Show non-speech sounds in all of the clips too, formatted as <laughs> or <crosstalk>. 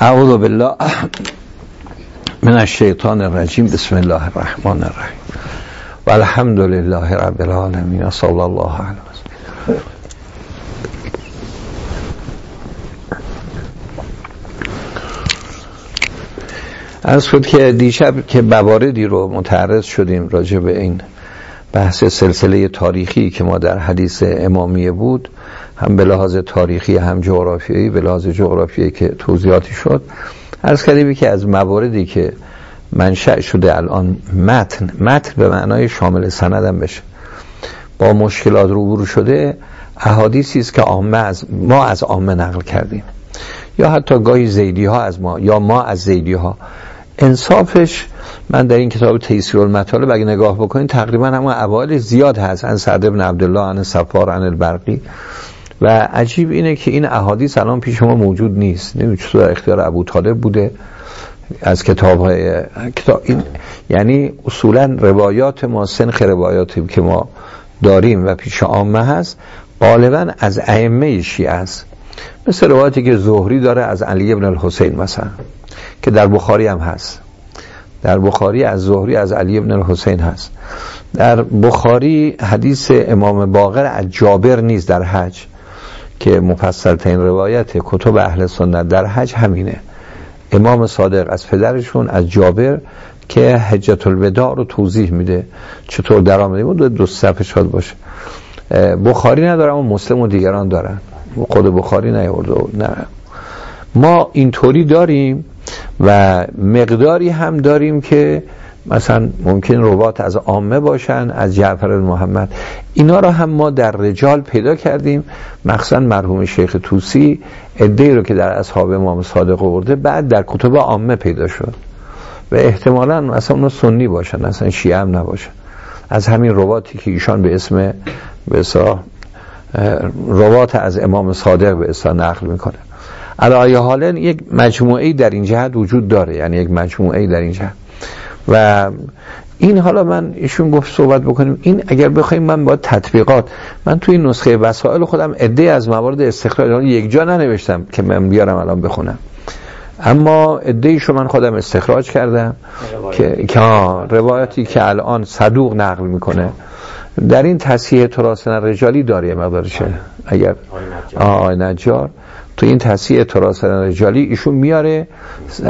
اعوذ بالله من الشیطان الرجیم. بسم الله الرحمن الرحیم. و الحمد لله رب العالمین. و صلی الله علیه از شد که دیشب که مواردی رو متعرض شدیم راجع به این بحث سلسله تاریخی که ما در حدیث امامیه بود. هم به لحاظ تاریخی هم جغرافیایی به لحاظ جغرافیایی که توضیحاتی شد. از کردیم که از مواردی که منشأ شده الان متن متن به معنای شامل سندم بشه. با مشکلات روبرو شده احادیثی است که عامه از ما از عامه نقل کردیم. یا حتی گاهی زیدی ها از ما یا ما از زیدی ها انصافش من در این کتاب تیسیر المطالب اگه نگاه بکنین تقریبا همون اوایل زیاد هست. ان سعد ابن عبدالله ان صفار ان البرقی. و عجیب اینه که این احادیث الان پیش ما موجود نیست. نمی‌دونم چطور اختیار ابو طالب بوده از کتاب های کتاب این یعنی اصولا روایات ما سنخ روایاتی که ما داریم و پیش عامه هست غالبا از ائمه شیعه است. مثل روایتی که زهری داره از علی ابن الحسین مثلا که در بخاری هم هست. در بخاری از زهری از علی ابن الحسین هست. در بخاری حدیث امام باقر از جابر نیست در حج که مفصل ترین روایت کتب اهل سنت در حج همینه. امام صادق از پدرشون از جابر که حجت الوداع رو توضیح میده چطور در آمده. بود دو صفحه شاد باشه. بخاری ندارم و مسلم و دیگران دارن. خود بخاری نیورده نه. ما اینطوری داریم و مقداری هم داریم که مثلا ممکن روات از عامه باشن از جعفر محمد. اینا رو هم ما در رجال پیدا کردیم. مخصوصا مرحوم شیخ توسی ادهی رو که در اصحاب امام صادق آورده بعد در کتب عامه پیدا شد. و احتمالا مثلا اونو سنی باشن اصلا شیعه هم نباشن. از همین رواتی که ایشان به اسم به روات از امام صادق به اصلا نقل می‌کنه. علایه حالا یک مجموعه در این جهت وجود داره. یعنی یک مجموعه در این جهت. و این حالا من ایشون گفت صحبت بکنیم. این اگر بخوایم من با تطبیقات من توی نسخه وسائل خودم عده از موارد استخراج یک جا ننوشتم که من بیارم الان بخونم. اما ایشو من خودم استخراج کردم که که روایتی که الان صدوق نقل می‌کنه. در این تصحیح تراسن رجالی داره مقدارشه اگر آقای نجار. تو این تصحیح تراث رجالی ایشون میاره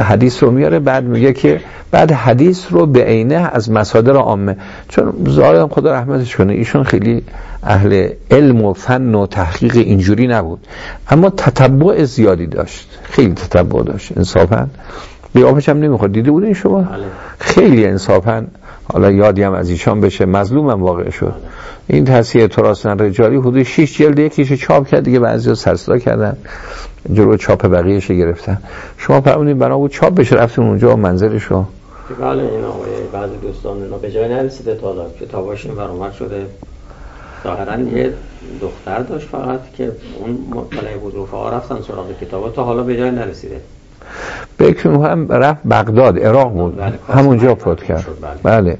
حدیث رو میاره بعد میگه که بعد حدیث رو به عینه از مصادر عامه. چون ظاهرا خدا رحمتش کنه ایشون خیلی اهل علم و فن و تحقیق اینجوری نبود. اما تتبع زیادی داشت. خیلی تتبع داشت انصافا. بیابش هم نمی‌خورد. دیده بودین شما؟ بله. خیلی انصافا. حالا یادی هم از ایشان بشه مظلومم واقع شد. این تصحیح تراسن رجالی حدود 6 جلد یکیش چاپ کرد دیگه بعضی سرصدا کردن. جلو چاپ بقیهش گرفتن. شما فرمودین بنا بود چاپ بشه رفتیم اونجا منظرش رو. بله این آقای بعضی دوستان اینا به جای نرسیده تا حالا کتاباشون برآمد شده. ظاهرا یه دختر داشت فقط که اون مطلعه بود رفتن سراغ کتابا تا حالا به جای نرسیده. بکر هم رفت بغداد عراق بود. بله همونجا فوت کرد. بله, بله.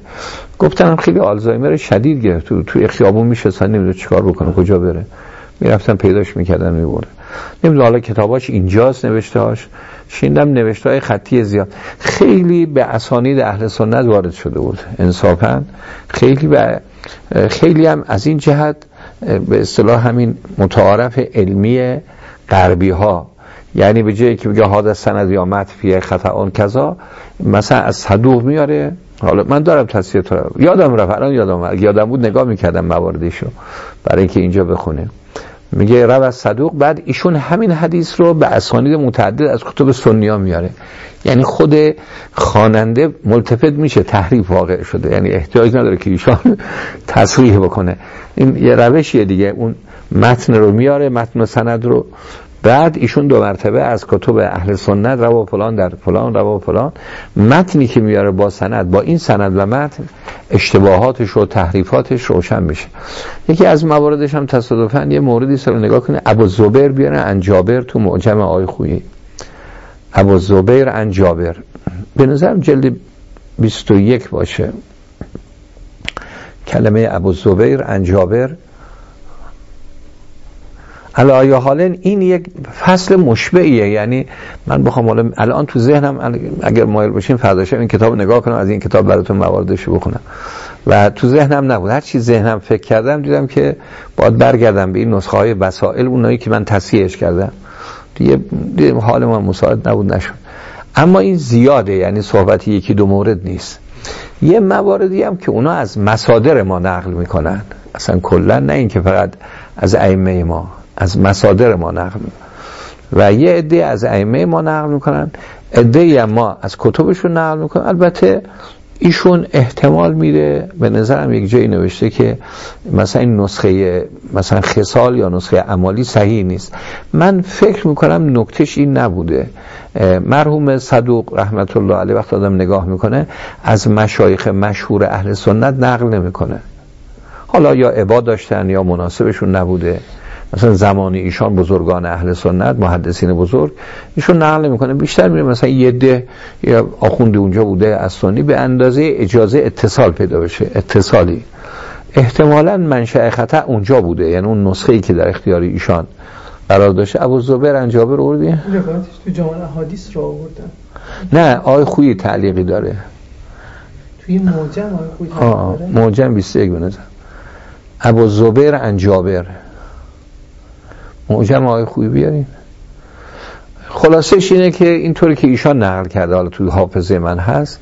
گفتن خیلی آلزایمر شدید گرفت. تو تو خیابون میشه نمی‌دونه چیکار بکنه کجا بره. می‌رفتن پیداش می‌کردن می‌برد نمی‌دونه حالا کتاباش اینجاست نوشتهاش شیندم نوشته های خطی زیاد. خیلی به اسانید اهل سنت وارد شده بود انصافا. خیلی و خیلی هم از این جهت به اصطلاح همین متعارف علمی غربی ها یعنی به جایی که بگه حادث سند یا مطفیه خطا اون کذا مثلا از صدوق میاره. حالا من دارم تصویر تو یادم رفت. الان یادم یادم بود نگاه می‌کردم مواردشو برای اینکه اینجا بخونه. میگه رو از صدوق. بعد ایشون همین حدیث رو به اسانید متعدد از کتب سنی میاره. یعنی خود خواننده ملتفت میشه تحریف واقع شده. یعنی احتیاج نداره که ایشان <laughs> تصریح بکنه. این یه روشیه دیگه. اون متن رو میاره متن و سند رو. بعد ایشون دو مرتبه از کتب اهل سنت روا فلان در فلان روا فلان متنی که میاره با سند با این سند و متن اشتباهاتش و تحریفاتش روشن میشه. یکی از مواردش هم تصادفا یه موردی سر نگاه کنه ابو زبیر بیاره انجابر تو معجم آی خویی. ابو زبیر انجابر. به نظرم جلد 21 باشه. کلمه ابو زبیر انجابر علا حالا این یک فصل مشبعیه. یعنی من بخوام الان تو ذهنم اگر مایل باشین فرداشم این کتاب نگاه کنم از این کتاب براتون مواردش بخونم. و تو ذهنم نبود. هر چی ذهنم فکر کردم دیدم که باید برگردم به این نسخه های وسائل اونایی که من تصحیحش کردم. دیگه, دیگه حال ما مساعد نبود نشد. اما این زیاده یعنی صحبتی یکی دو مورد نیست. یه مواردی هم که اونا از مصادر ما نقل می‌کنن. اصلا کلا نه اینکه فقط از ائمه ما. از مصادر ما نقل و یه عده از ائمه ما نقل می‌کنن عده ما از کتبشون نقل می‌کنن البته ایشون احتمال میره به نظرم یک جایی نوشته که مثلا این نسخه مثلا خصال یا نسخه عمالی صحیح نیست. من فکر می‌کنم نکتش این نبوده. مرحوم صدوق رحمت الله علیه وقت آدم نگاه می‌کنه از مشایخ مشهور اهل سنت نقل نمی‌کنه حالا یا عباد داشتن یا مناسبشون نبوده. مثلا زمان ایشان بزرگان اهل سنت محدثین بزرگ ایشون نقل می‌کنه بیشتر میره مثلا یه ده یا آخوندی اونجا بوده از سنی به اندازه اجازه اتصال پیدا بشه اتصالی. احتمالا منشأ خطا اونجا بوده یعنی اون نسخه ای که در اختیار ایشان قرار داشته. ابو زبیر انجابر آوردی؟ روایتش تو جامعه احادیث رو آوردن. نه آی خویی تعلیقی داره. توی موجم آی خویی تعلیقی داره؟ موجم 21 بنظر ابو زبیر انجابر معجم آقای خوبی بیارین. خلاصش اینه که اینطوری که ایشان نقل کرده حالا توی حافظه من هست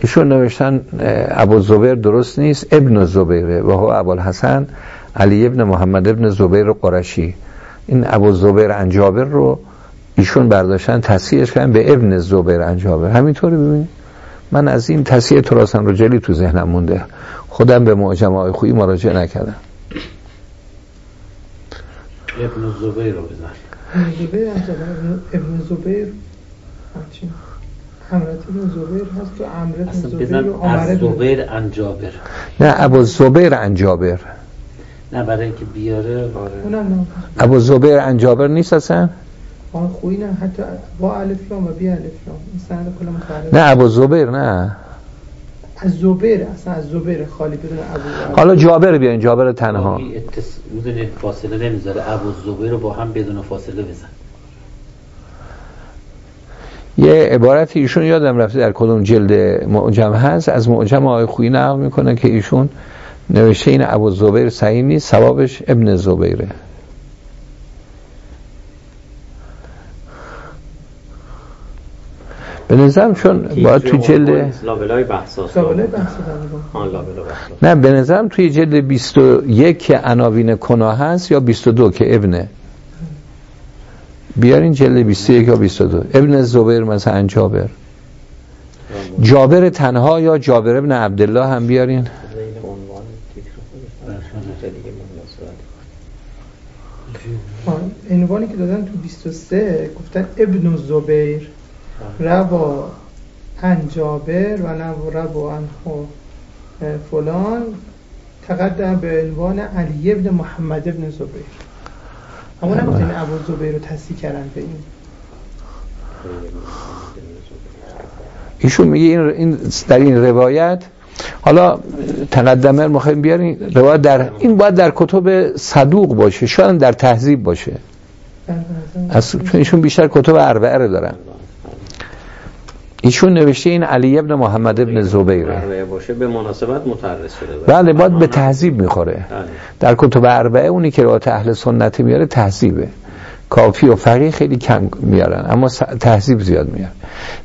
ایشون نوشتن ابو زبیر درست نیست ابن زبیره و هو ابو الحسن علی ابن محمد ابن زبیر قرشی این ابو زبیر انجابر رو ایشون برداشتن تصحیحش کردن به ابن زبیر انجابر. همینطوری ببینید. من از این تصحیح تراسن رو جلی تو ذهنم مونده. خودم به معجم آقای خویی مراجعه نکردم. ابن زبیر رو بزن. ابن زبیر؟ حمرت ابن زبیر هست تو عمرت ابن زبیر و از زبیر انجابر نه ابو زبیر انجابر نه برای اینکه بیاره اونم ابو زبیر انجابر نیست اصلا؟ آن خویی نه حتی با الف لام و بی الف لام. نه ابو زبیر نه. از زبیر اصلا از زبیر خالی بدون ابو حالا جابر بیاین جابر تنها. می‌دونی فاصله نمی‌ذاره. ابو زبیر رو با هم بدون فاصله بزن. یه عبارتی ایشون یادم رفته در کدوم جلد معجم هست. از معجم آقای خویی نقل می‌کنه که ایشون نوشته این ابو زبیر صحیح نیست ثوابش ابن زبیره. به نظرم چون باید تو جلد لابلای بحثاست نه به نظرم توی جلد 21 که عناوین کنا هست یا 22 که ابنه بیارین جلد 21 یا 22 ابن زبیر مثلا جابر. جابر تنها یا جابر ابن عبدالله هم بیارین. عنوانی که دادن تو 23 گفتن ابن زبیر. روا انجابر و روا انخو فلان. تقدم به عنوان علی ابن محمد ابن زبیر. اما نمی‌تونی ابو زبیر رو تصدیح کردن به این. ایشون میگه این در این روایت حالا تقدمه می‌خوایم بیاریم روایت در این باید در کتب صدوق باشه شاید در تهذیب باشه. از چون ایشون بیشتر کتب اربعه رو دارن. ایشون نوشته این علی ابن محمد ابن زبیره باشه به مناسبت متعرض شده. بله. باید به تهذیب می‌خوره. بله. در کتب اربعه اونی که روایت اهل سنتی میاره تهذیبه. کافی و فقیه خیلی کم میارن اما تهذیب زیاد میارن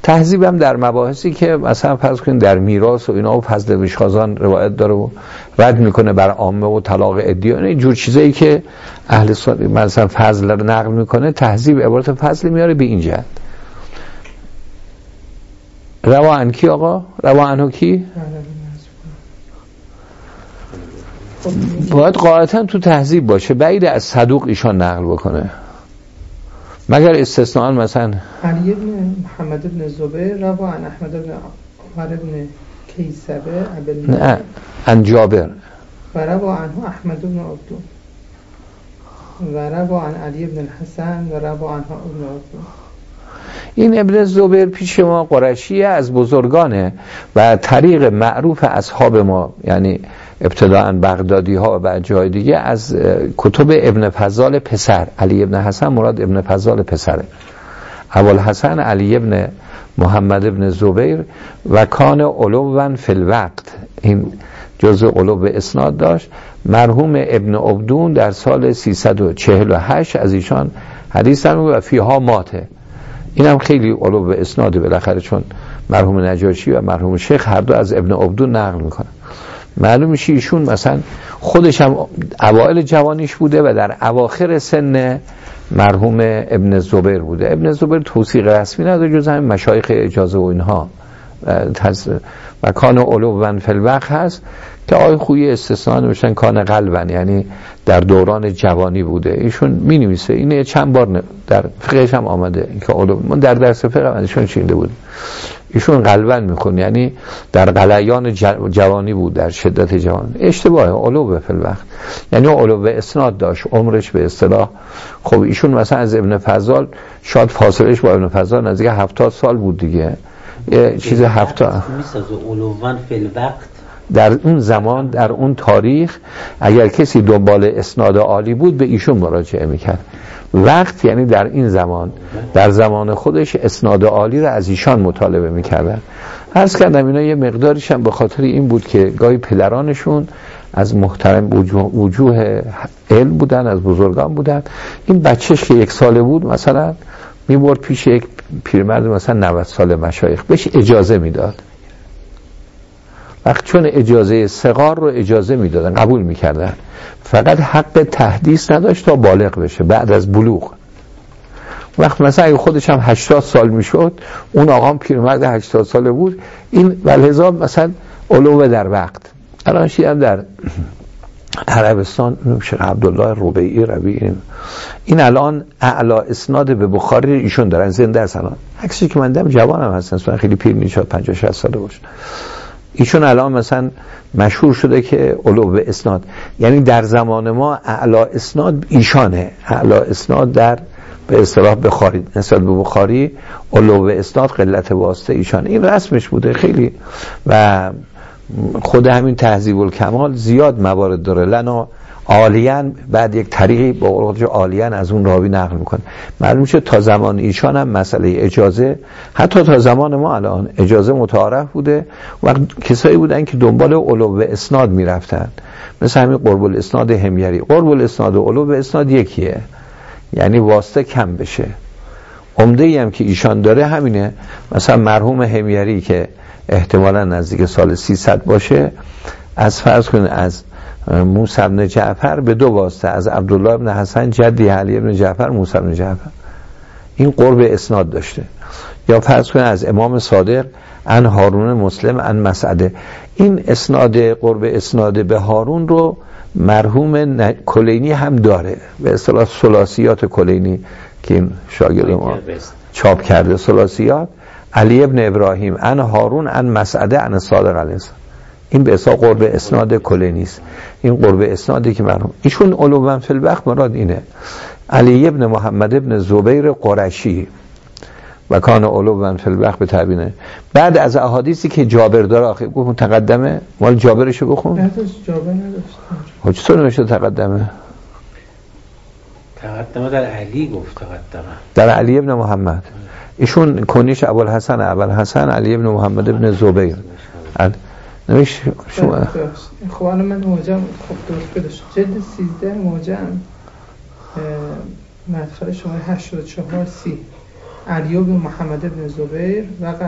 تهذیب هم در مباحثی که مثلا فرض کنید در میراث و اینا و فضل وشخازان روایت داره و رد می‌کنه بر عامه و طلاق ادعا این یعنی جور چیزایی که اهل سنت مثلا فضل رو نقل می‌کنه تهذیب عبارت فضل میاره به این جهت. روا کی آقا؟ روا انو کی؟ باید قاعدتا تو تهذیب باشه. بعید از صدوق ایشان نقل بکنه. مگر استثنان مثلا علی ابن محمد ابن زبیر روا عن احمد ابن عمر ابن کیسبه نه عن جابر. و روا عنه احمد ابن عبدون و روا عن علی ابن الحسن و روا عنه ابن عبدون این ابن زبیر پیش ما قرشی از بزرگانه و طریق معروف اصحاب ما یعنی ابتداعا بغدادی ها و جای دیگه از کتب ابن فضال پسر. علی ابن حسن مراد ابن فضال پسره. اول حسن علی ابن محمد ابن زبیر و کان علوان فی الوقت. این جزء علو اسناد داشت. مرحوم ابن عبدون در سال 348 از ایشان حدیث و فیها ماته. این هم خیلی علو به اسناده بالاخره چون مرحوم نجاشی و مرحوم شیخ هر دو از ابن عبدون نقل می‌کنن. معلوم میشه ایشون مثلا خودش هم اوائل جوانیش بوده و در اواخر سن مرحوم ابن زبیر بوده. ابن زبیر توصیق رسمی نداره جز همین مشایخ اجازه و اینها. و کان علو و فلوق هست که آقای خوی استثنان نوشتن کان قلبن. یعنی در دوران جوانی بوده. ایشون می نویسه اینه چند بار در فقهش هم آمده. که علو من در درس فقه ایشون چینده بود. ایشون قلبن میخون. یعنی در قلیان جوانی بود در شدت جوانی اشتباه علو به وقت یعنی علو به اسناد داشت. عمرش به اصطلاح. خب ایشون مثلا از ابن فضال شاید فاصلش با ابن فضال نزدیک هفتاد سال بود دیگه. یه چیز هفتاد در اون زمان در اون تاریخ اگر کسی دنبال اسناد عالی بود به ایشون مراجعه می‌کرد. وقت یعنی در این زمان. در زمان خودش اسناد عالی را از ایشان مطالبه می‌کردن عرض کردم اینا یه مقداریش هم به خاطر این بود که گاهی پدرانشون از محترم وجوه علم بودن از بزرگان بودن. این بچهش که یک ساله بود مثلا می‌برد پیش یک پیرمرد مثلا 90 سال مشایخ بهش اجازه می‌داد. وقت چون اجازه سقار رو اجازه می‌دادن قبول می‌کردن. فقط حق تحدیث نداشت تا بالغ بشه بعد از بلوغ. وقت مثلا اگه خودش هم 80 سال می‌شد اون آقا پیرمرد 80 ساله بود این ولهزا مثلا علوه در وقت. الان هم در عربستان شیخ عبدالله ربیعی ربی این الان اعلا اسناد به بخاری ایشون دارن زنده است الان. عکسی که من دم جوانم هستن خیلی پیر نیست 50 60 ساله باشه. ایشون الان مثلا مشهور شده که علو به اسناد. یعنی در زمان ما اعلا اسناد ایشانه. اعلا اسناد در به اصطلاح بخاری نسبت به بخاری علو به اسناد قلت واسطه ایشان این رسمش بوده خیلی. و خود همین تهذیب الکمال زیاد موارد داره. لنا عالیان بعد یک طریقی با قول عالیان از اون راوی نقل می‌کنه. معلوم شد تا زمان ایشان هم مسئله اجازه حتی تا زمان ما الان اجازه متعارف بوده و کسایی بودن که دنبال علو اسناد می‌رفتن. مثل همین قرب الاسناد همیری قرب الاسناد و علو اسناد یکیه. یعنی واسطه کم بشه. عمده ای هم که ایشان داره همینه. مثلا مرحوم همیری که احتمالا نزدیک سال 300 باشه. از فرض کنید از موسی بن جعفر به دو واسطه از عبدالله بن حسن جدی علی بن جعفر موسی بن جعفر. این قرب اسناد داشته. یا فرض کنید از امام صادق ان هارون مسلم ان مسعده این اسناد قرب اسناد به هارون رو مرحوم کلینی هم داره. به اصطلاح سلاسیات کلینی که این شاگرد ما چاپ کرده سلاسیات علی ابن ابراهیم ان هارون ان مسعده ان صادق علیه این به اصلا قرب اسناد کله نیست. این قرب اسنادی که مرحوم ایشون علوم فی الوقت مراد اینه. علی ابن محمد ابن زبیر قرشی و کان علوم فی الوقت به تبینه بعد از احادیثی که جابر داره آخه گفت تقدمه. مال جابرشو بخون. جابر نداشت. خب چطور نمیشه تقدمه؟ تقدمه در علی گفت تقدمه. در علی ابن محمد. ایشون کنیش ابوالحسن ابوالحسن علی ابن محمد ابن زبیر. نمیش شما خب الان من موجم خب درست جلد سیزده موجم مدخل شما 84 سی. علی بن محمد بن زبیر. وقع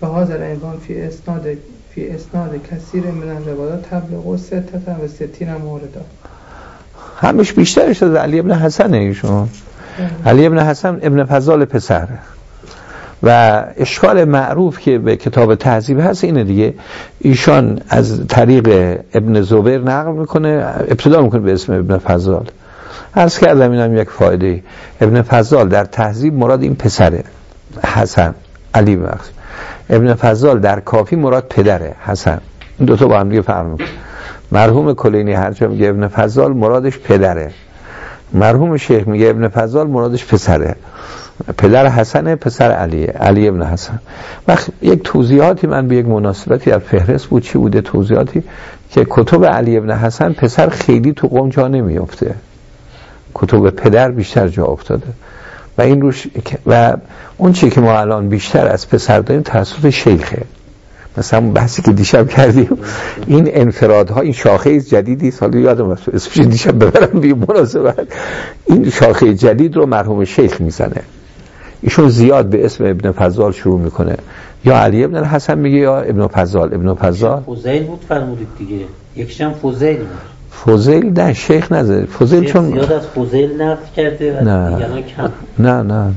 به حاضر عنوان فی اسناد فی اسناد کثیر من الروایات تبلغ ستتا و ستین مورد همش بیشترش از علی ابن حسن ایشون. علی ابن حسن ابن فضال پسر. و اشکال معروف که به کتاب تهذیب هست اینه دیگه. ایشان از طریق ابن زبیر نقل می‌کنه ابتدا می‌کنه به اسم ابن فضال. عرض کردم اینم یک فایده. ابن فضال در تهذیب مراد این پسره حسن علی بخش ابن فضال در کافی مراد پدره حسن. این دوتا با هم دیگه فرق مرحوم کلینی هرچه میگه ابن فضال مرادش پدره. مرحوم شیخ میگه ابن فضال مرادش پسره. پدر حسن پسر علیه علی ابن حسن. وقت یک توضیحاتی من به یک مناسبتی در فهرست بود. چی بوده توضیحاتی؟ که کتب علی ابن حسن پسر خیلی تو قوم جا نمیافته. کتب پدر بیشتر جا افتاده. و این روش و اون چی که ما الان بیشتر از پسر داریم توسط شیخه. مثلا بحثی که دیشب کردیم این انفرادها این شاخه جدیدی سال یادم رفت اسمش دیشب ببرم بی مناسبت. این شاخه جدید رو مرحوم شیخ می‌زنه. ایشون زیاد به اسم ابن فضال شروع می‌کنه. یا علی ابن الحسن میگه یا ابن فضال. ابن فضال فوزیل بود فرمودید دیگه. یکشم فوزیل بود. فوزیل نه شیخ نزد. فوزیل چون زیاد از فوزیل نقل کرده و نه. دیگران کم. نه نه نه.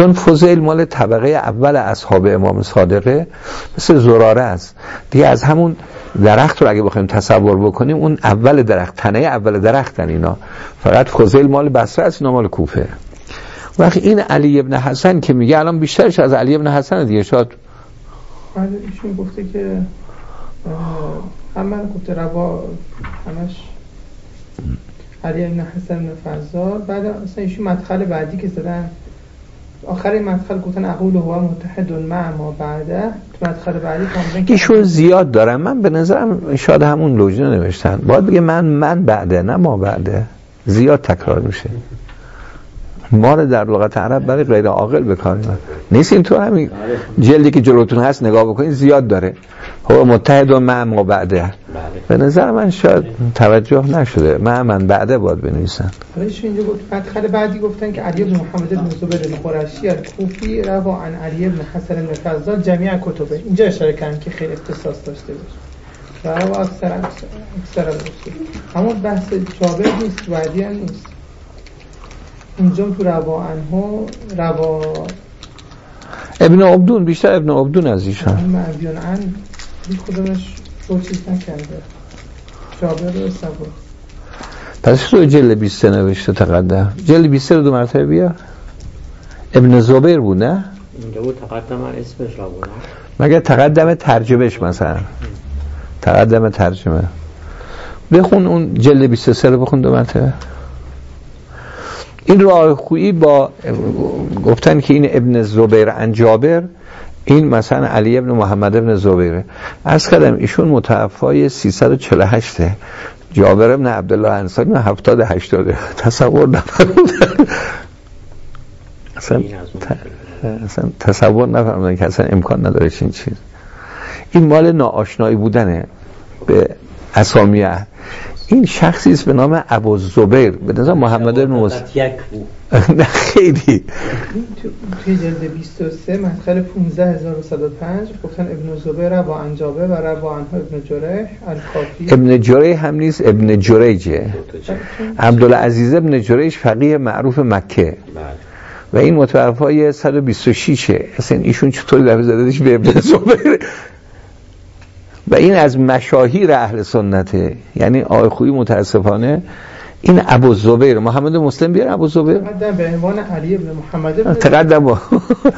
چون فوزیل مال طبقه اول اصحاب امام صادقه مثل زراره است. دیگه از همون درخت رو اگه بخوایم تصور بکنیم اون اول درخت تنه اول درختن اینا. فقط فوزیل مال بصره است اینا مال کوفه. وقتی این علی ابن حسن که میگه الان بیشترش از علی ابن حسن دیگه شاید. بله ایشون گفته که اه، هم من گفته روا همش علی ابن حسن بن فضال. بعد اصلا ایشون مدخل بعدی که زدن آخر مدخل گفتن اقول هو متحد مع ما بعده. تو مدخل بعدی ایشون زیاد دارم من به نظرم شاید همون لوجه نوشتن. باید بگه من من بعده نه ما بعده. زیاد تکرار میشه. ما رو در لغت عرب برای غیر عاقل بکار نیست این تو همین جلدی که جلوتون هست نگاه بکنید زیاد داره. هو متحد و مع ما بعده. بله. به نظر من شاید توجه نشده. مع من بعده باید بنویسن. اینجا گفت مدخل بعدی گفتن که علی بن محمد بن زبیر القرشی الکوفی روا عن علی بن حسن بن فضال جمیع کتبه. اینجا اشاره کردن که خیلی اختصاص داشته باشه. روا اکثر اکثر الرسول همون بحث جابر نیست بعدی هم نیست. اینجا تو روا عنه روا ابن عبدون بیشتر ابن عبدون از ایشان. عن هیچ کدومش رو چیز نکرده. جابر رو سبا. پس تو جل 20 نوشته تقدم؟ جل 20 رو دو مرتبه بیار. ابن زبیر بود نه؟ اینجا بود تقدم اسمش را بود مگه تقدم ترجمهش مثلا؟ تقدم ترجمه. بخون اون جل 23 رو بخون دو مرتبه. این راه خویی با گفتن که این ابن زبیر عن جابر این مثلا علی ابن محمد ابن زبیره از کردم ایشون متوفای 348 جابر ابن عبدالله انصاری 70 80 تصور نفرمودن. اصلا, این تصور نفرمودن که اصلا امکان نداره چین چیز. این مال ناآشنایی بودنه به اسامی اهل. این شخصی است به نام ابو زبیر به نظر محمد بن موسی. فقط یک بود <laughs> نه خیلی. توی جلد 23 مدخل 15105 گفتن ابن زبیر با انجابه و ربا عنها ابن جره الکافی. ابن جری هم نیست ابن جریجه عبدالعزیز ابن جریج فقیه معروف مکه. بله. و این متوفای 126 اصلا ایشون چطوری دفعه زدهش به ابن زبیر؟ و این از مشاهیر اهل سنته. یعنی آقای خویی متاسفانه این ابو زبیر محمد مسلم بیار ابو زبیر. مقدم به عنوان علی ابن محمد ابن تقدم. با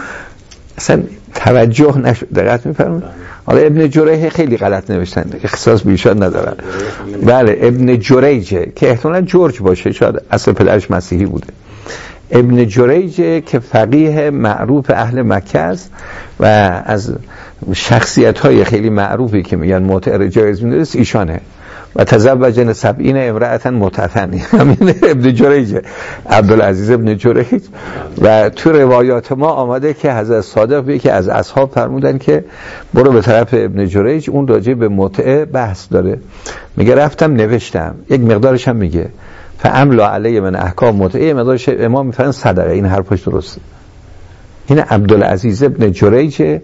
<laughs> اصلا توجه نشد دقت میفرمون حالا ابن جریح خیلی غلط نوشتن. اختصاص بیشان ندارن. بله ابن جریجه که احتمالا جورج باشه. شاید اصل پدرش مسیحی بوده. ابن جریجه که فقیه معروف اهل مکه است و از شخصیت های خیلی معروفی که میگن معتر جایز میدرست ایشانه. و تزوج سبعین امرأتا متفن <laughs> همین ابن جریجه عبدالعزیز ابن جریج. و تو روایات ما آمده که حضرت صادق به که از اصحاب فرمودن که برو به طرف ابن جریج اون راجع به متعه بحث داره. میگه رفتم نوشتم. یک مقدارش هم میگه. فعملا علیه من احکام متعه مقدارش امام میفرن صدقه. این حرفش درسته. این عبدالعزیز ابن جریج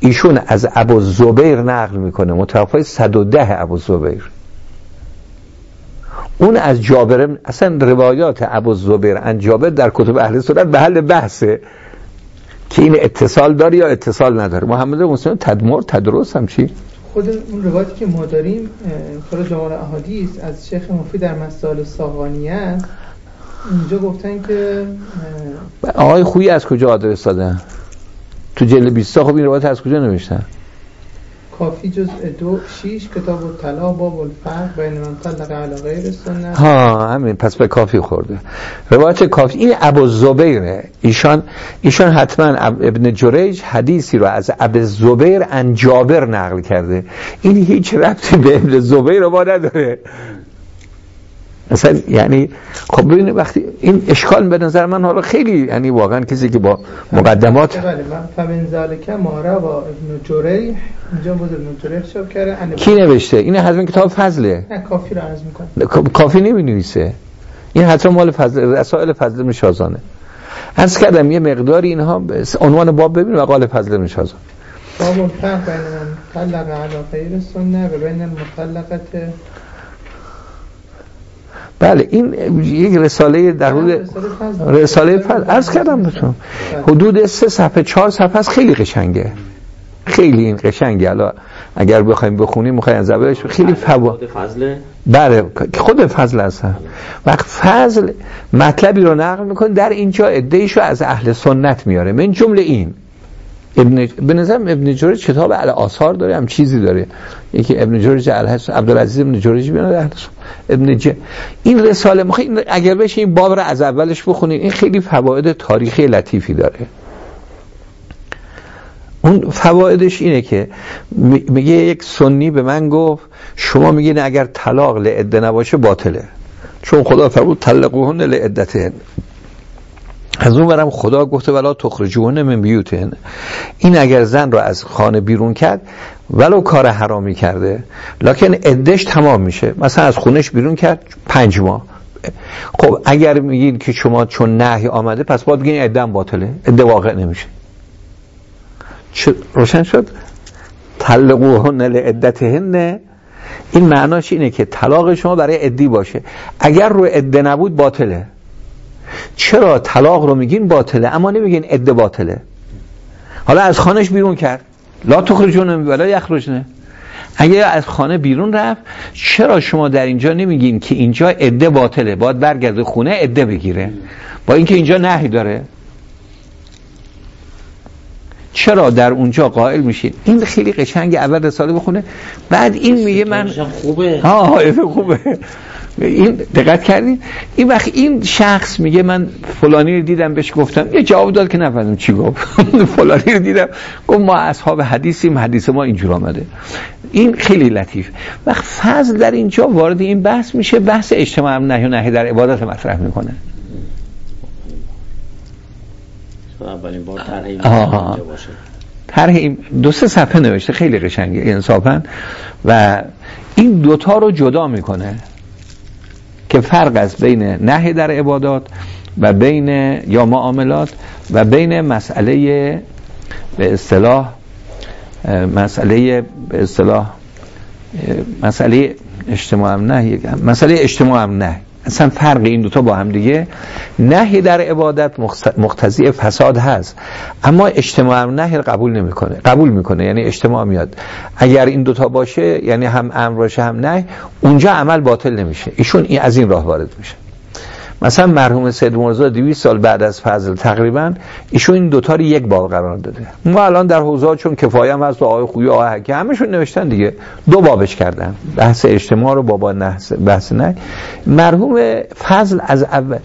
ایشون از ابو زبیر نقل می‌کنه متوفای 110 ابو زبیر. اون از جابر اصلا روایات ابو زبیر عن جابر در کتب اهل سنت به حل بحثه که این اتصال داره یا اتصال نداره. محمد مسلم تدمر تدرس هم چی؟ خود اون روایتی که ما داریم طور جمال احادیث از شیخ مفید در مسائل ساغانیه اینجا گفتن که آقای خویی از کجا آدرس دادن؟ تو جلد 20 خب این روایت از کجا نوشتن؟ کافی جزء دو شیش کتاب الطلاق باب الفرق بین من طلق علی غیر سنت. ها همین پس به کافی خورده. روایت کافی این ابو زبیره ایشان ایشان حتما ابن جریج حدیثی رو از ابو زبیر ان جابر نقل کرده. این هیچ ربطی به ابن زبیر ما نداره. مثلا یعنی خب ببینید وقتی این اشکال به نظر من حالا خیلی یعنی واقعا کسی که با مقدمات بله من فمن ذالک ما روا ابن جریح. اینجا بود ابن جریح شب کرده. کی نوشته؟ این حتما کتاب فضله. نه کافی رو عرض می‌کنم. کافی نمی‌نویسه. این حتما مال فضل رسائل فضل بن شازانه. عرض کردم یه مقداری اینها عنوان باب ببین مقال فضل بن شازان. باب الفرق بین من طلق علی غیر سنت و بین المطلقت بله این یک رساله در حدود رساله فضل. عرض کردم بهتون. حدود سه صفحه چهار صفحه است خیلی قشنگه. خیلی این قشنگه. الان اگر بخوایم بخونیم می‌خوایم از اولش خیلی فوا فضل بله خود فضل هستن وقت فضل مطلبی رو نقل می‌کنه در اینجا ادهیشو از اهل سنت میاره. من جمله این. ابن به نظرم ابن جورج کتاب علی آثار داره هم چیزی داره. یکی ابن جورج عبدالعزیز ابن جورج بیانه اهل ابن ج... این رساله مخواه اگر بشه این باب رو از اولش بخونید این خیلی فواید تاریخی لطیفی داره. اون فوایدش اینه که میگه یک سنی به من گفت شما میگین اگر طلاق لعده نباشه باطله. چون خدا فرمود طلقوهن لعدتهن. از اون برم خدا گفته ولا تخرجوهن من بیوتهن. این اگر زن رو از خانه بیرون کرد ولو کار حرامی کرده. لکن عدش تمام میشه. مثلا از خونش بیرون کرد پنج ماه. خب اگر میگین که شما چون نهی آمده پس باید بگین عدم باطله. عده واقع نمیشه. روشن شد؟ طلقوهن لعدتهن. این معناش اینه که طلاق شما برای عدی باشه. اگر رو عده نبود باطله. چرا طلاق رو میگین باطله؟ اما نمیگین عده باطله. حالا از خانش بیرون کرد. لا تخرجون ولا یخرجنه. اگه از خانه بیرون رفت چرا شما در اینجا نمیگین که اینجا عده باطله؟ باید برگرده خونه عده بگیره. با اینکه اینجا نهی داره. چرا در اونجا قائل میشین؟ این خیلی قشنگ اول رساله بخونه. بعد این میگه من خوبه. ها خوبه. این دقت کردین؟ این وقت این شخص میگه من فلانی رو دیدم بهش گفتم. یه جواب داد که نفهمیدم چی گفت. <laughs> فلانی رو دیدم. گفت ما اصحاب حدیثیم حدیث ما اینجور آمده. این خیلی لطیف. وقت فضل در اینجا وارد این بحث میشه. بحث اجتماع نهی و نهی در عبادت مطرح می‌کنه. اولین بار طرح دو سه صفحه نوشته. خیلی قشنگه. انصافا. و این دوتا رو جدا می‌کنه. که فرق است بین نهی در عبادات و بین یا معاملات و بین مسئله به اصطلاح مسئله به اصطلاح مسئله اجتماع نه مسئله اجتماع نه اصلا فرق این دوتا با هم دیگه. نهی در عبادت مقتضی فساد هست. اما اجتماع نهی قبول نمی‌کنه. قبول می‌کنه. یعنی اجتماع میاد. اگر این دوتا باشه یعنی هم امر باشه هم نه اونجا عمل باطل نمیشه. ایشون از این راه وارد میشه. مثلا مرحوم سید مرزا 200 سال بعد از فضل تقریبا ایشون این دوتا رو یک باب قرار داده. ما الان در حوزه چون کفایه هم هست و آقای خویی آقای حکی همشون نوشتن دیگه. دو بابش کردن. بحث اجتماع رو بابا نحس بحث نه. مرحوم فضل از اول.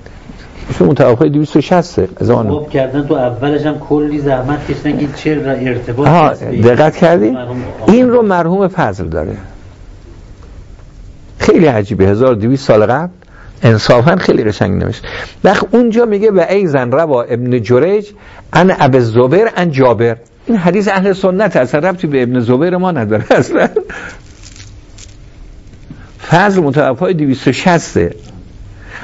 ایشون متوقع 260 از آن باب کردن تو اولش هم کلی زحمت کشیدن که چه ارتباط دقت کردی؟ این رو مرحوم فضل داره. خیلی عجیبه. 1200 سال قبل انصافا خیلی قشنگ نوشت. وقت اونجا میگه و ای زن روا ابن جریج ان اب زبر ان جابر. این حدیث اهل سنت اصلا ربطی به ابن زبیر ما نداره <laughs> اصلا. فضل متوفای 260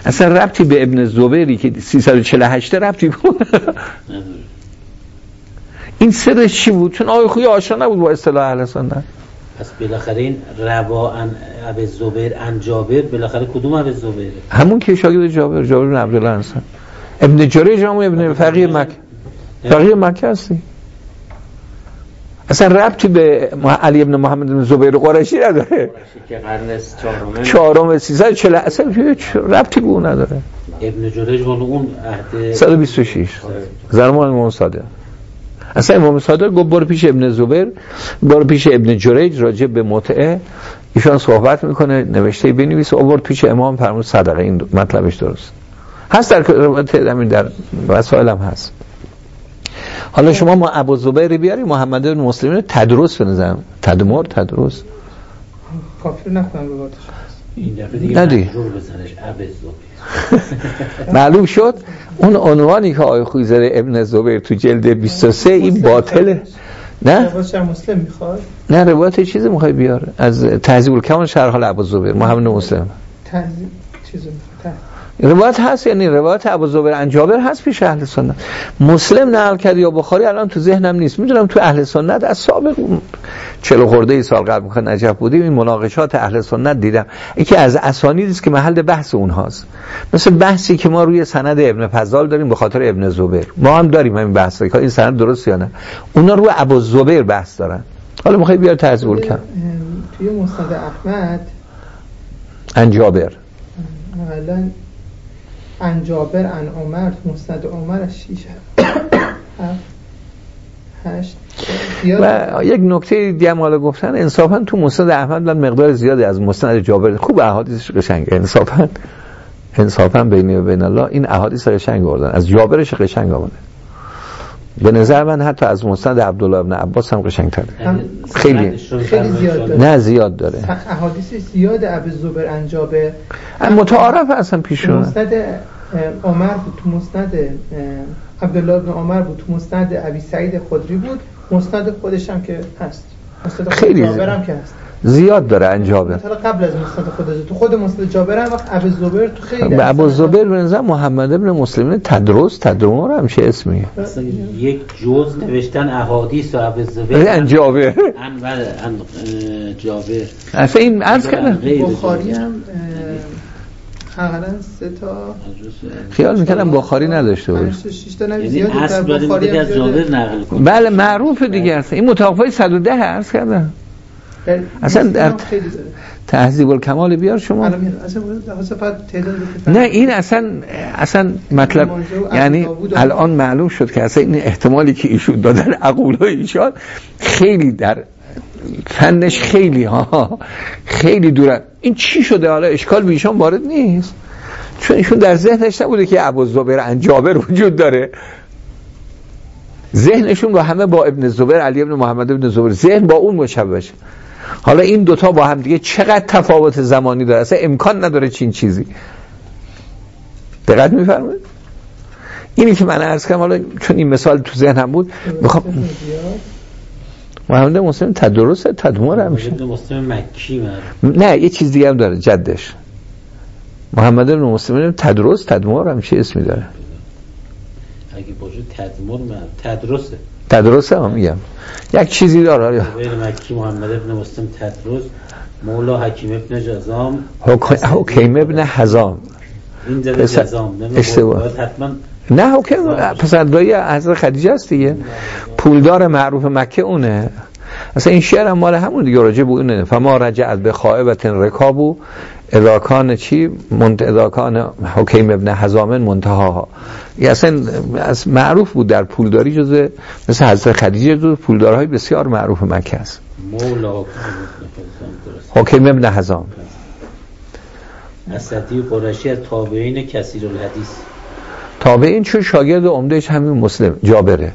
اصلا ربطی به ابن زبیری که 348 ربطی بود. این سرش چی بود؟ چون آقای خوی آشنا نبود با اصطلاح اهل سنت. پس بالاخره این روا ان ابو زبیر ان جابر بالاخره کدوم ابو زبیر همون که شاگرد جابر جابر بن عبدالله هستن. ابن جریج هم ابن فقیه مکه فقیه مکه هستی؟ اصلا ربطی به علی ابن محمد بن زبیر قرشی نداره. قرن چهارم 340 اصلا هیچ ربطی به اون نداره. ابن جریج اون عهد 126 زمان امام صادق. اصلا امام صادق گفت برو پیش ابن زبیر برو پیش ابن جریج راجع به متعه ایشان صحبت می‌کنه نوشته بنویس آورد پیش امام فرمود صدقه این مطلبش درست. هست در روایت همین در وسائل هم هست. حالا شما ما ابو زبیر بیاری محمد بن مسلمین تدرس بنظرم. تدمر تدرس کافر نخونم روایتش این دفعه دیگه بزنش عبد زبیر. <laughs> معلوم شد اون عنوانی که آقای خویزر ابن زبیر تو جلد 23 این باطله نه؟ مسلم می‌خواد؟ نه روایت چیزی می‌خوای بیار؟ از تهذیب الکمال شرح ابو زبیر محمد مسلم. چیزو می‌خواد روایت هست یعنی روایت ابو زبیر عن جابر هست پیش اهل سنت. مسلم نقل کرد یا بخاری الان تو ذهنم نیست. می‌دونم تو اهل سنت از سابق چلو خورده ای سال قبل می‌خواد نجف بودیم این مناقشات اهل سنت دیدم. یکی از اسانید است که محل بحث اونهاست. مثل بحثی که ما روی سند ابن فضال داریم به خاطر ابن زبیر. ما هم داریم همین بحث که این سند درست یا نه؟ اونا روی ابو زبیر بحث دارن. حالا می‌خوای بیار تحضیب کم توی مسند احمد عن جابر. اولا عن جابر عن عمر مسند عمر شیش هشت. و یک نکته دیگه هم حالا گفتن انصافا تو مسند احمد من مقدار زیادی از مسند جابر خوب احادیثش قشنگه. انصافا انصافا بینی و بین الله این احادیث قشنگ آوردن. از جابرش قشنگ آورده به نظر من حتی از مسند عبدالله ابن عباس هم قشنگتره خیلی. خیلی زیاد داره. نه زیاد داره. احادیث زیاد ابو زبر عن جابر متعارف اصلا تو پیشون مسند عمر بود تو مسند عبدالله بن عمر بود تو مسند ابی سعید خدری بود. مسند خودش هم که هست. خیلی زیاد. هم که هست. زیاد داره عن جابر مثلا قبل از مسند خود تو خود مسند جابر هم وقت ابو زبر تو خیلی ابو. زبیر به نظر محمد ابن مسلمین تدرس تدمر هم چه اسمیه یک جز نوشتن احادیث و عبد زبیر عن جابر. ان بله ان جابر. اصلا این عرض کردم. بخاری. هم حداقل سه تا خیال می‌کردم بخاری نداشته باشه. یعنی اصل بخاری از. جابر نقل کنیم. بله معروف دیگه هست این متوفای 110 عرض کردم. اصلا در-. تهذیب الکمال بیار شما. نه این اصلا اصلا مطلب یعنی الان معلوم شد که اصلا این احتمالی که ایشون دادن عقول ایشان خیلی در فنش خیلی ها خیلی دوره این چی شده؟ حالا اشکال به ایشان وارد نیست. چون ایشون در ذهنش نبوده که ابو زبیر عن جابر وجود داره. ذهنشون با همه با ابن زبیر علی ابن محمد ابن زبیر ذهن با اون مشابه شه. حالا این دوتا با هم دیگه چقدر تفاوت زمانی داره؟ اصلا امکان نداره چین چیزی. دقت میفرمایید؟ اینی که من عرض کردم حالا چون این مثال تو ذهنم بود می‌خوام. محمد مسلم تدرس تدمر ابن مسلم مکی نه یه چیز دیگه هم داره جدش. محمد بن مسلم تدرس تدمر همیشه اسمی داره؟ اگه باشه تدمر مرد تدرسه. تدرس هم میگم. یک چیزی داره آره. مکی محمد ابن مسلم تدرس مولا حکیم ابن جزام. حک- حکیم ابن حزام. این پسر- جزام اشتباه. نه حکیم پسر دایی حضرت خدیجه است دیگه. پولدار معروف مکه اونه. اصلا این شعر هم مال همون دیگه راجع به اونه. فما رجعت به خائبت رکابو اداکان چی؟ منت اداکان حکیم ابن حزامن منتهاها. این اصلا از معروف بود در پولداری جزء مثل حضرت خدیجه جزء پولدارهای بسیار معروف مکه است. مولا حکیم ابن حزام اسدی و قرشی از تابعین کثیر الحدیث تابعین چون شاگرد عمدهش همین مسلم جابره.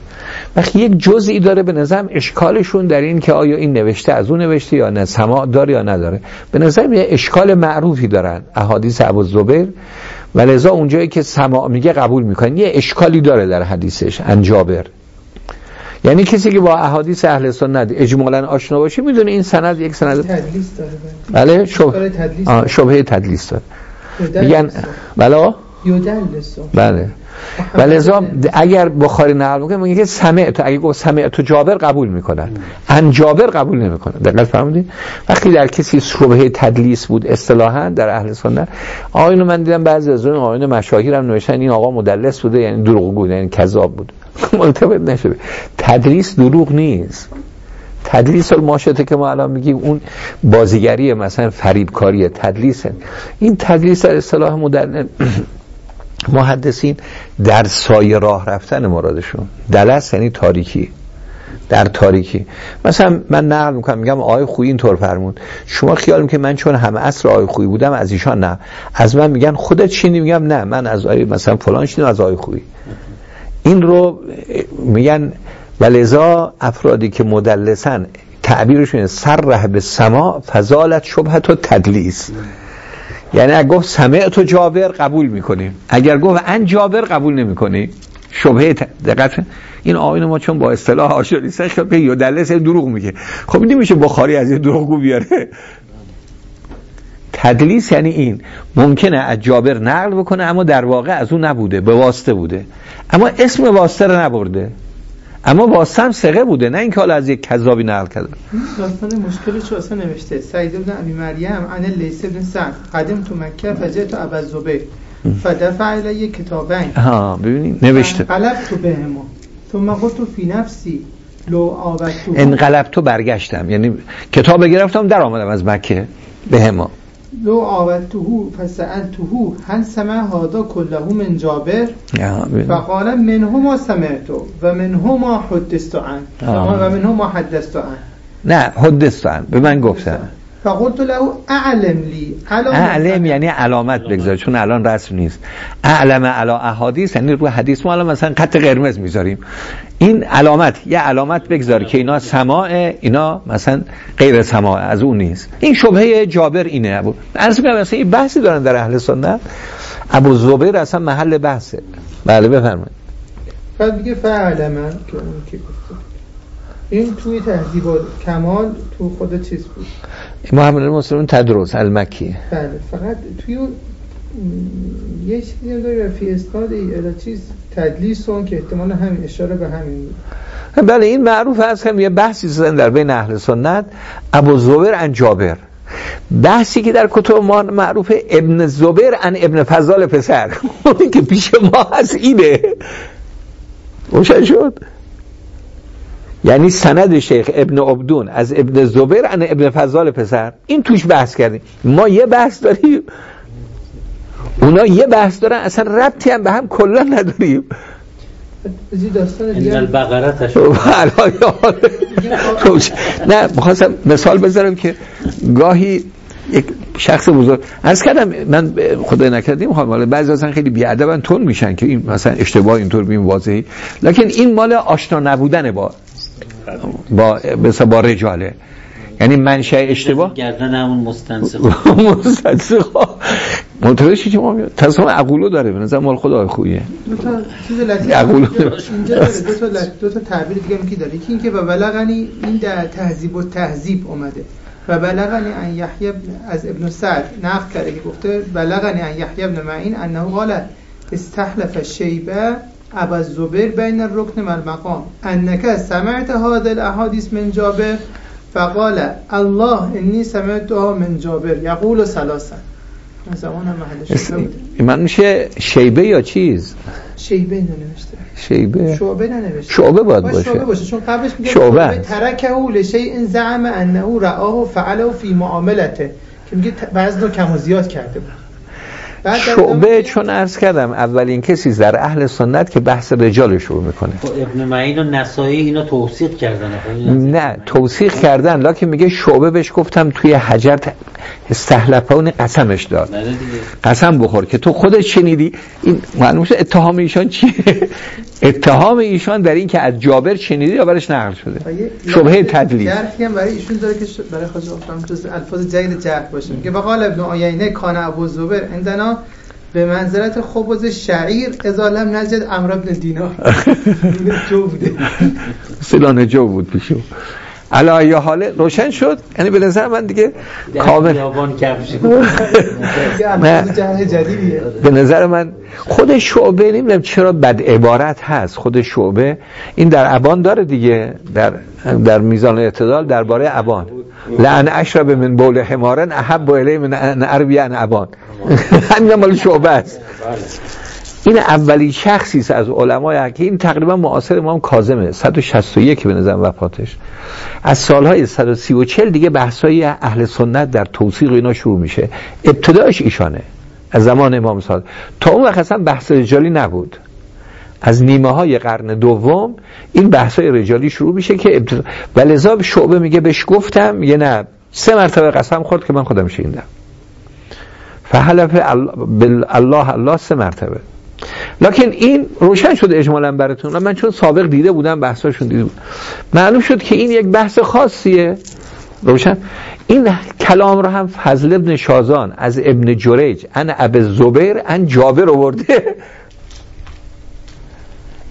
وقتی یک جزئی داره به نظرم اشکالشون در این که آیا این نوشته از اون نوشته یا نه سماع داره یا نداره. به نظرم یه اشکال معروفی دارن احادیث ابو زبیر و لذا اونجایی که سماع میگه قبول می‌کنن. یه اشکالی داره در حدیثش ان جابر. یعنی کسی که با احادیث اهل سنت اجمالا آشنا باشه می‌دونه این سند یک سند. تدلیس داره بله. بله شبه تدلیس داره. شبهه تدلیس داره. میگن بله؟ یدلسو. بله. و لذا اگر بخاری نقل می‌کنه میگه که سمعت اگه گفت سمعت جابر قبول می‌کنن ان جابر قبول نمی‌کنن دقت فرمودین؟ وقتی در کسی شبهه تدلیس بود اصطلاحا در اهل سنت آینو من دیدم بعضی از اون آین مشاهیر هم نوشتن این آقا مدلس بوده یعنی دروغگو یعنی کذاب بود. <laughs> ملتفت نشده. تدلیس دروغ نیست. تدلیس الماشته که ما الان میگیم اون بازیگری مثلا فریبکاری تدلیسه. این تدلیس در اصطلاح مدرن <clears throat> محدثین در سایه راه رفتن مرادشون. دلس یعنی تاریکی. در تاریکی. مثلا من نقل می‌کنم میگم آقای خویی اینطور فرمود. شما خیال که من چون همه عصر آقای خویی بودم از ایشان نه. از من میگن خودت چی میگم نه من از آقای مثلا فلان شنیدم از آقای خویی. این رو میگن ولذا افرادی که مدلسن تعبیرشون سر ره به سما فضالت شبهت و تدلیس. یعنی اگر گفت سمع تو جابر قبول می‌کنیم. اگر گفت ان جابر قبول نمی‌کنیم شبهه دقت. این آین ما چون با اصطلاح نیست خب یه دلس دروغ میگه. خب نمیشه بخاری از این دروغگو بیاره؟ تدلیس یعنی این. ممکنه از جابر نقل بکنه اما در واقع از اون نبوده به واسطه بوده. اما اسم واسطه رو نبرده. اما واسطه هم سقه بوده نه اینکه حالا از یک کذابی نقل کرده داستان مشکل چو اصلا نوشته؟ سعید بن ابی مریم عن لیس بن سعد. قدم تو مکه فجأت ابو زبیر. فدفع علیه کتابین. ها ببینید نوشته. قلب تو بهما ثم قلت فی نفسی لو آبتو. انقلب تو برگشتم. یعنی کتاب گرفتم در آمدم از مکه. به ما لو آوته فسألته هل سمع هذا كله من جابر؟ فقال منه ما سمعت و منه ما حدثت عن و منه ما حدثت عن نه حدثت عن به من گفتن فقلت له اعلم لی اعلم یعنی علامت بگذار چون الان رسم نیست. اعلم علا احادیث یعنی رو حدیث ما الان مثلا خط قرمز می‌ذاریم. این علامت یه علامت بگذار که اینا سماع اینا مثلا غیر سماع از اون نیست. این شبهه جابر اینه. ابو عرض میگم مثلا این بحثی دارن در اهل سنت. ابو زبیر اصلا محل بحثه. بله بفرمایید. بعد میگه فعلمن که اون که گفته. این توی تهذیب کمال تو خود چیز بود. محمد مسلم تدرس المکی. بله فقط توی یه چیزی داره فی اسناد ای چیز تدلیس اون که احتمال همین اشاره به همین بود. بله این معروف هست که یه بحثی زدن در بین اهل سنت ابو زبر ان جابر. بحثی که در کتب ما معروف ابن زبر ان ابن فضال پسر. <laughs> اونی که پیش ما هست اینه. روشن شد؟ یعنی سند شیخ ابن عبدون از ابن زبیر ان ابن فضال پسر این توش بحث کردیم. ما یه بحث داریم. اونا یه بحث دارن اصلا ربطی هم به هم کلا نداریم. خب، <laughs> نه می‌خواستم مثال بذارم که گاهی یک شخص بزرگ از کردم من خدای نکردیم حالا بعضی اصلا خیلی بیادبن تون میشن که این مثلا اشتباه اینطور بیم واضحی. لکن این مال آشنا نبودن با با مثلا با رجاله. یعنی منشأ اشتباه؟ گردن همون مستنسخ <laughs> مستنسخ منطقه چی که ما میاد تصمیم عقولو داره به نظر مال خدا خویه دو تا چیز لطیف. عقولو اینجا دو تا دو تا تعبیر دیگه میگه داره؟ یکی اینکه و بلغنی این در تهذیب و تهذیب اومده. و بلغنی ان یحیی از ابن سعد نقل کرده که گفته بلغنی ان یحیی ابن معین انه قال استحلف شیبه ابا الزبیر بین الرکن و المقام. انك سمعت هذا الاحاديث من جابر فقال الله انی سمعتها من جابر. یقول ثلاثا. زمان محل من میشه شیبه یا چیز؟ شیبه ننوشته. شیبه. شعبه ننوشته. شعبه باید باشه. شعبه باشه. چون قبلش میگه شعبه ترکه لشیء زعم انه رآه فعله فی معاملته. که میگه بعض نوع کم و زیاد کرده بود. شعبه چون عرض کردم اولین کسی در اهل سنت که بحث رجال شروع می‌کنه. خب ابن معین و نسایی اینا توصیق کردن نه توصیق کردن. لکن میگه شعبه بهش گفتم توی حجر استحلفان قسمش داد. بله قسم بخور که تو خودت شنیدی. این معلوم اتهام ایشان چیه؟ اتهام ایشان در این که از جابر شنیدی یا برش نقل شده؟ شبهه تدلیس جرحی هم برای ایشون داره که برای خواجه جز الفاظ جدید جرح باشه. که بقال ابن آینه کان ابو زبر عندنا به منظرت خبز شعیر ازالم نجد امر ابن دینار. <laughs> جو بوده. سلانه جو بود پیشو. علا یا حاله روشن شد. یعنی به نظر من دیگه کامل. <laughs> به نظر من خود شعبه نمی‌دونم چرا بد عبارت هست. خود شعبه این در ابان داره دیگه در در میزان اعتدال درباره ابان. لعن اشرب من بول حمارن احب الی من عربی ان ابان <laughs> همین مال شعبه است. این اولی شخصی است از علمای که این تقریبا معاصر امام کاظمه 161 به نظر وفاتش. از سالهای 130 و 40 دیگه بحثای اهل سنت در توصیق اینا شروع میشه. ابتداش ایشانه. از زمان امام صادق تا اون وقت اصلا بحث رجالی نبود. از نیمه های قرن دوم این بحث های رجالی شروع میشه که ابتدا و لذا شعبه میگه بهش گفتم یه نه سه مرتبه قسم خورد که من خودم شیندم فحلف الله الله سه مرتبه. لکن این روشن شد اجمالا براتون. من چون سابق دیده بودم بحثاشون دیده بودم معلوم شد که این یک بحث خاصیه. روشن. این کلام رو هم فضل ابن شازان از ابن جریج ان اب زبیر ان جابر آورده.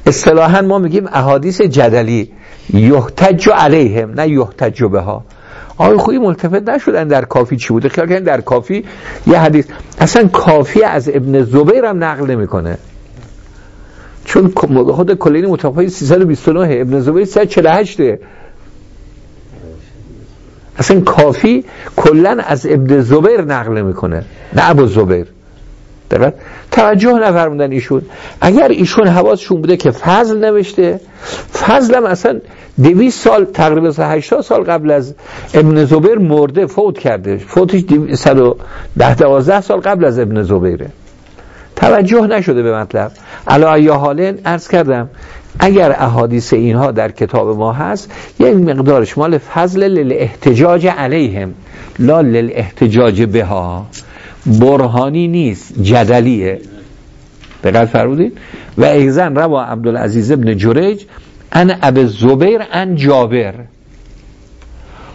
اصطلاحا ما میگیم احادیث جدلی یحتج علیهم نه یحتج بها. آقای خویی ملتفت نشدن در کافی چی بوده؟ خیال در کافی یه حدیث. اصلا کافی از ابن زبیر هم نقل نمی‌کنه. چون خود کلینی متوفای 329 ابن زبیر 348 اصلا کافی کلا از ابن زبیر نقل می‌کنه نه ابو زبیر. دقیق توجه نفرمودن ایشون. اگر ایشون حواسشون بوده که فضل نوشته فضل هم اصلا دویست سال تقریبا 80 سال قبل از ابن زبیر مرده فوت کرده. فوتش 110 12 سال قبل از ابن زبیره. توجه نشده به مطلب. علا یا حالین ارز کردم اگر احادیث اینها در کتاب ما هست یک مقدارش مال فضل للاحتجاج علیهم لا للاحتجاج بها. برهانی نیست جدلیه. دقت فرمودید و ایزن روا عبدالعزیز ابن جریج ان اب زبیر ان جابر.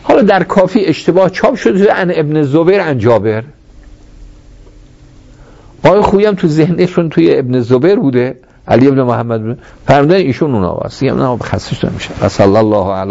حالا در کافی اشتباه چاپ شده ان ابن زبیر ان جابر. آقای خویم تو ذهنشون توی ابن زبیر بوده؟ علی ابن محمد فرمودن ایشون اون آواز یه خسته شده میشه صلی الله علی